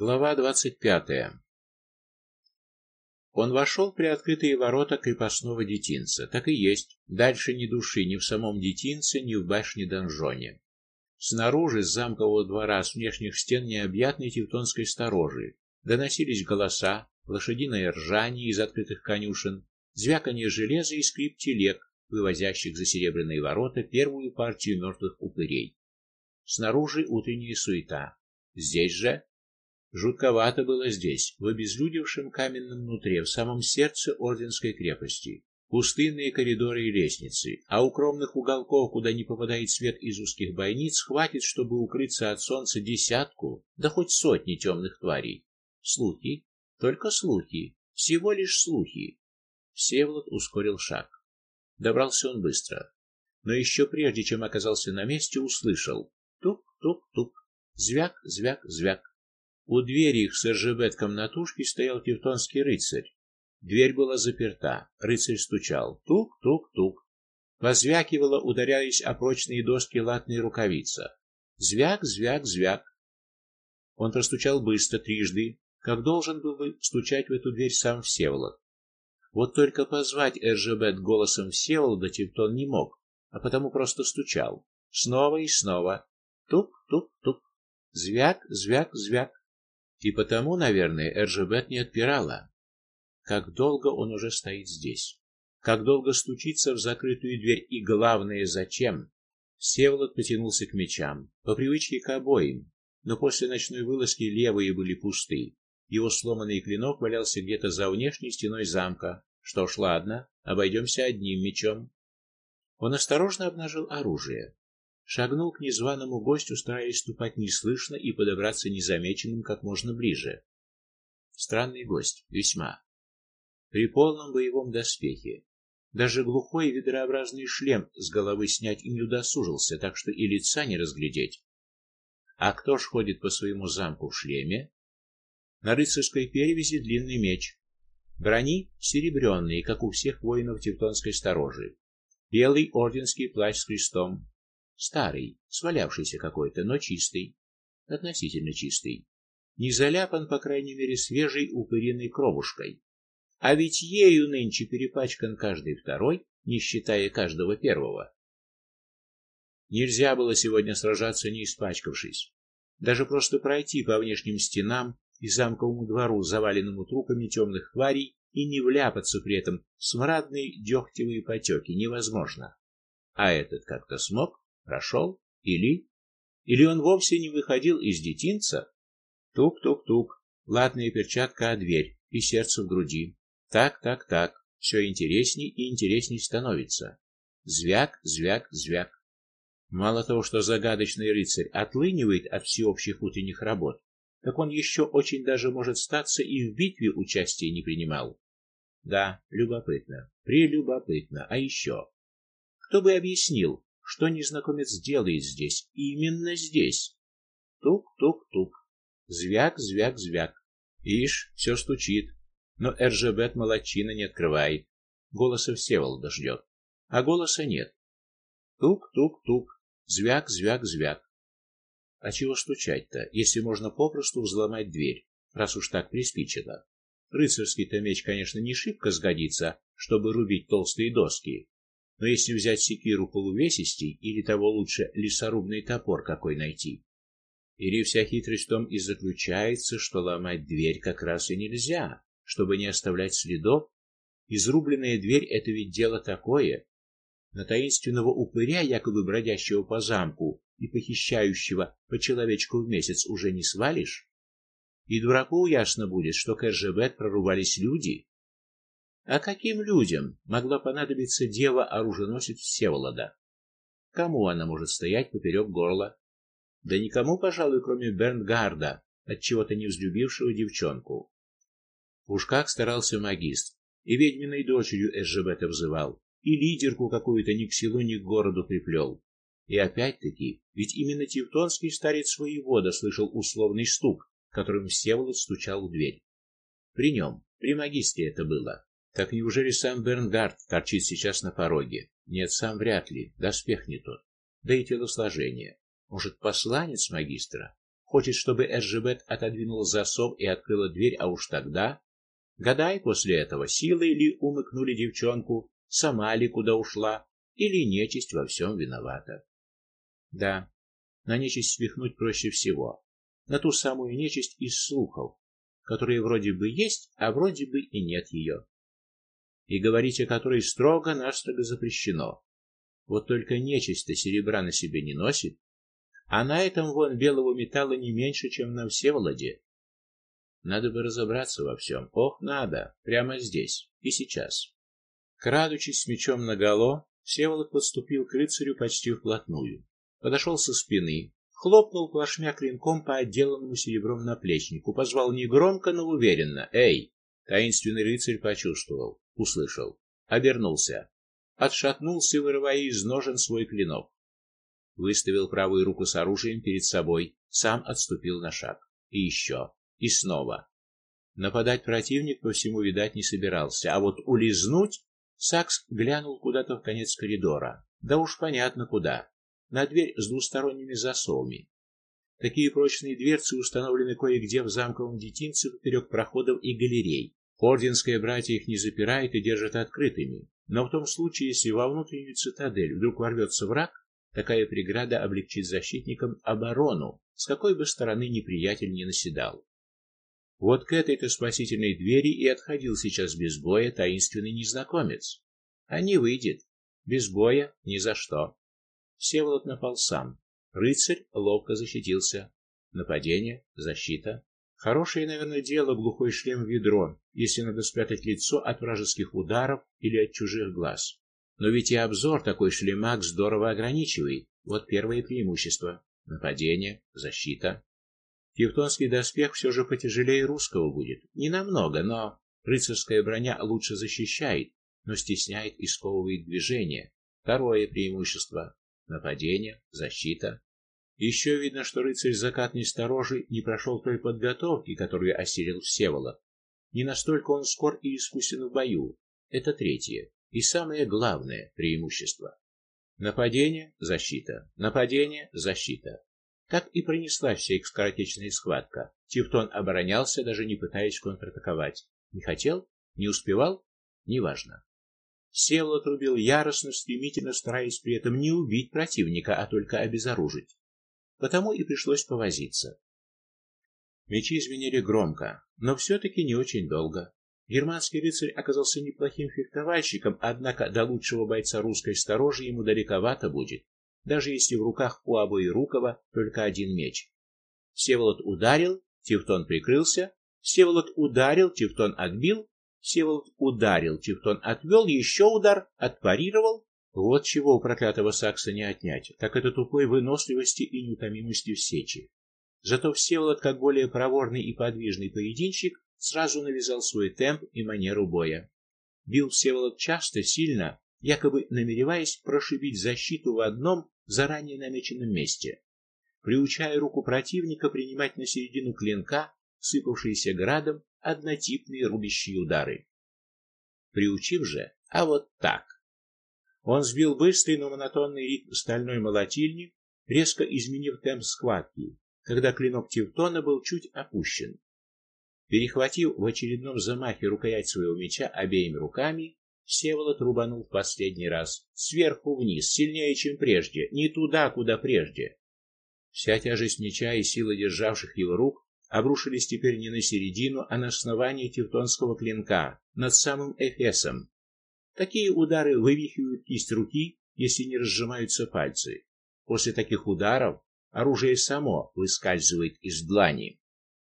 Глава двадцать пятая. Он вошел в приоткрытые ворота крепостного детинца. Так и есть. Дальше ни души ни в самом детинце, ни в башне-донжоне. Снаружи с замкового двора с внешних стен необъятной тевтонской сторожи доносились голоса, лошадиное ржание из открытых конюшен, звяканье железа и скрип телег, вывозящих за серебряные ворота первую партию мертвых упырей. Снаружи утренняя суета. Здесь же жутковато было здесь, в обезлюдевшем каменном нутре, в самом сердце орденской крепости. Пустынные коридоры и лестницы, а укромных уголков, куда не попадает свет из узких бойниц, хватит, чтобы укрыться от солнца десятку, да хоть сотни темных тварей. Слухи, только слухи, всего лишь слухи. Всеволод ускорил шаг. Добрался он быстро, но еще прежде, чем оказался на месте, услышал: тук-тук-тук, звяк, звяк, звяк. У двери их с РЖБ комнатушки стоял тевтонский рыцарь. Дверь была заперта. Рыцарь стучал: тук-тук-тук. Позвякивало, ударяясь о прочные доски латная рукавица. Звяк, звяк, звяк. Он простучал быстро трижды, как должен был бы стучать в эту дверь сам Всеволод. Вот только позвать РЖБ голосом Всеволода Тевтон не мог, а потому просто стучал. Снова и снова. Тук-тук-тук. Звяк, звяк, звяк. И потому, наверное, РЖБ не отпирала. Как долго он уже стоит здесь? Как долго стучится в закрытую дверь и главное, зачем? Всеволод потянулся к мечам, по привычке к обоим, но после ночной вылазки левые были пусты. Его сломанный клинок валялся где-то за внешней стеной замка. Что ж, ладно, обойдемся одним мечом. Он осторожно обнажил оружие, шагнул к незваному гостю, стараясь ступать неслышно и подобраться незамеченным как можно ближе. Странный гость, весьма. При полном боевом доспехе. Даже глухой ведрообразный шлем с головы снять и не удосужился, так что и лица не разглядеть. А кто ж ходит по своему замку в шлеме? На рыцарской перевязи длинный меч. Брони серебряные, как у всех воинов Тевтонской сторожи. Белый орденский плащ с крестом. Старый, свалявшийся какой-то, но чистый, относительно чистый. Не заляпан, по крайней мере, свежей упыриной кровушкой. А ведь ею нынче перепачкан каждый второй, не считая каждого первого. Нельзя было сегодня сражаться не испачкавшись. Даже просто пройти по внешним стенам и замковому двору, заваленному трупами темных тварей, и не вляпаться при этом в смрадные дегтевые потеки невозможно. А этот как-то смог, прошел, или или он вовсе не выходил из детинца? Тук-тук-тук. Латная перчатка о дверь и сердце в груди. Так, так, так. Все интересней и интересней становится. Звяк, звяк, звяк. Мало того, что загадочный рыцарь отлынивает от всеобщих утренних работ, так он еще очень даже может статься и в битве участия не принимал. Да, любопытно, прелюбопытно. А еще, кто бы объяснил, что незнакомец делает здесь, именно здесь? Тук-тук-тук. Звяк, звяк, звяк. Ишь, все стучит. Но РЖБ молодчина не открывает. Голоса Всеволода ждет. А голоса нет. Тук-тук-тук. Звяк, звяк, звяк. А чего стучать-то, если можно попросту взломать дверь, раз уж так приспичило? Рыцарский-то меч, конечно, не шибко сгодится, чтобы рубить толстые доски. Но если взять секиру полувесистей или того лучше лесорубный топор какой найти, или вся хитрость в том и заключается, что ломать дверь как раз и нельзя, чтобы не оставлять следов. Изрубленная дверь это ведь дело такое. На таинственного упыря, якобы бродящего по замку, и похищающего по человечку в месяц уже не свалишь. И дураку ясно будет, что к РЖБ прорвались люди. А каким людям могла понадобиться дева оруженосец Всеволода? Кому она может стоять поперек горла? Да никому, пожалуй, кроме Бернгарда, от чего-то не взлюбившего девчонку. Уж как старался магист, и ведьминой дочерью СЖБ-то взывал, и лидерку какую-то ни к селу, ни к городу приплел. И опять-таки, ведь именно тевтонский старец воевода слышал условный стук, которым Всеволод стучал в дверь. При нем, при магистре это было. Так неужели сам Бернгард торчит сейчас на пороге? Нет, сам вряд ли, доспех не тот. Да и телосложение. Может, посланец магистра? Хочет, чтобы Эржебет отодвинула засов и открыла дверь, а уж тогда гадай после этого, силой ли умыкнули девчонку, сама ли куда ушла, или нечисть во всем виновата. Да, на нечисть свихнуть проще всего. На ту самую нечисть из слухов, которые вроде бы есть, а вроде бы и нет ее. И говорить о которой строго-настрого запрещено. Вот только нечисть-то серебра на себе не носит, а на этом вон белого металла не меньше, чем на Всеволоде. Надо бы разобраться во всем. Ох, надо, прямо здесь и сейчас. Крадучись с мечом наголо, Всеволод подступил к рыцарю почти вплотную. Подошел со спины, хлопнул плашмя клинком по отделанному серебром наплечнику, позвал негромко, но уверенно: "Эй!" Таинственный рыцарь почувствовал, услышал, обернулся, отшатнулся, вырывая из ножен свой клинок. Выставил правую руку с оружием перед собой, сам отступил на шаг. И еще, и снова. Нападать противник по всему видать не собирался, а вот улизнуть Сакс глянул куда-то в конец коридора. Да уж понятно куда. На дверь с двусторонними засовами. Такие прочные дверцы установлены кое-где в замковом детинце поперек проходов и галерей. Орденское братья их не запирает и держит открытыми. Но в том случае, если во внутреннюю цитадель вдруг ворвется враг, такая преграда облегчит защитникам оборону, с какой бы стороны неприятель не наседал. Вот к этой-то спасительной двери и отходил сейчас без боя таинственный незнакомец. А не выйдет. Без боя ни за что. Всеволод напал сам. Рыцарь ловко защитился. Нападение, защита. Хорошее, наверное, дело глухой шлем ведро, если надо спрятать лицо от вражеских ударов или от чужих глаз. Но ведь и обзор такой шлемак здорово ограничивает. Вот первое преимущество нападение, защита. Тевтонский доспех все же потяжелее русского будет. Не намного, но рыцарская броня лучше защищает, но стесняет и сковывает движение. Второе преимущество нападение, защита. Еще видно, что рыцарь закатной сторожи не прошел той подготовки, которую осилил Всеволод. Не настолько он скор и искусен в бою. Это третье и самое главное преимущество. Нападение, защита. Нападение, защита. Так и пронеслась вся их скоротечная схватка. Тевтон оборонялся, даже не пытаясь контратаковать. Не хотел, не успевал, неважно. Сел отрубил яростно, стремительно стараясь при этом не убить противника, а только обезоружить. Потому и пришлось повозиться. Мечи звенели громко, но все таки не очень долго. Германский рыцарь оказался неплохим фехтовальщиком, однако до лучшего бойца русской сторожи ему далековато будет, даже если в руках у Обоирукова только один меч. Всеволод ударил, Тевтон прикрылся, Всеволод ударил, Тевтон отбил, Всеволод ударил, Тевтон отвел, еще удар, отпарировал. Вот чего у проклятого сакса не отнять, так это тупой выносливости и неутомимости в сече. Зато Всеволод, как более проворный и подвижный поединщик, сразу навязал свой темп и манеру боя. Бил Всеволод часто, сильно, якобы намереваясь прошибить защиту в одном заранее намеченном месте, приучая руку противника принимать на середину клинка сыпавшиеся градом однотипные рубящие удары. Приучив же, а вот так. Он сбил быстрый, но монотонный ритм стальной молотильни, резко изменив темп схватки, когда клинок Тевтона был чуть опущен. Перехватив в очередном замахе рукоять своего меча обеими руками, Всеволод рубанул в последний раз, сверху вниз, сильнее, чем прежде, не туда, куда прежде. Вся тяжесть меча и сила державших его рук обрушились теперь не на середину, а на основание тевтонского клинка, над самым эфесом. Такие удары вывихивают кисть руки, если не разжимаются пальцы. После таких ударов оружие само выскальзывает из длани.